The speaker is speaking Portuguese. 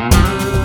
Música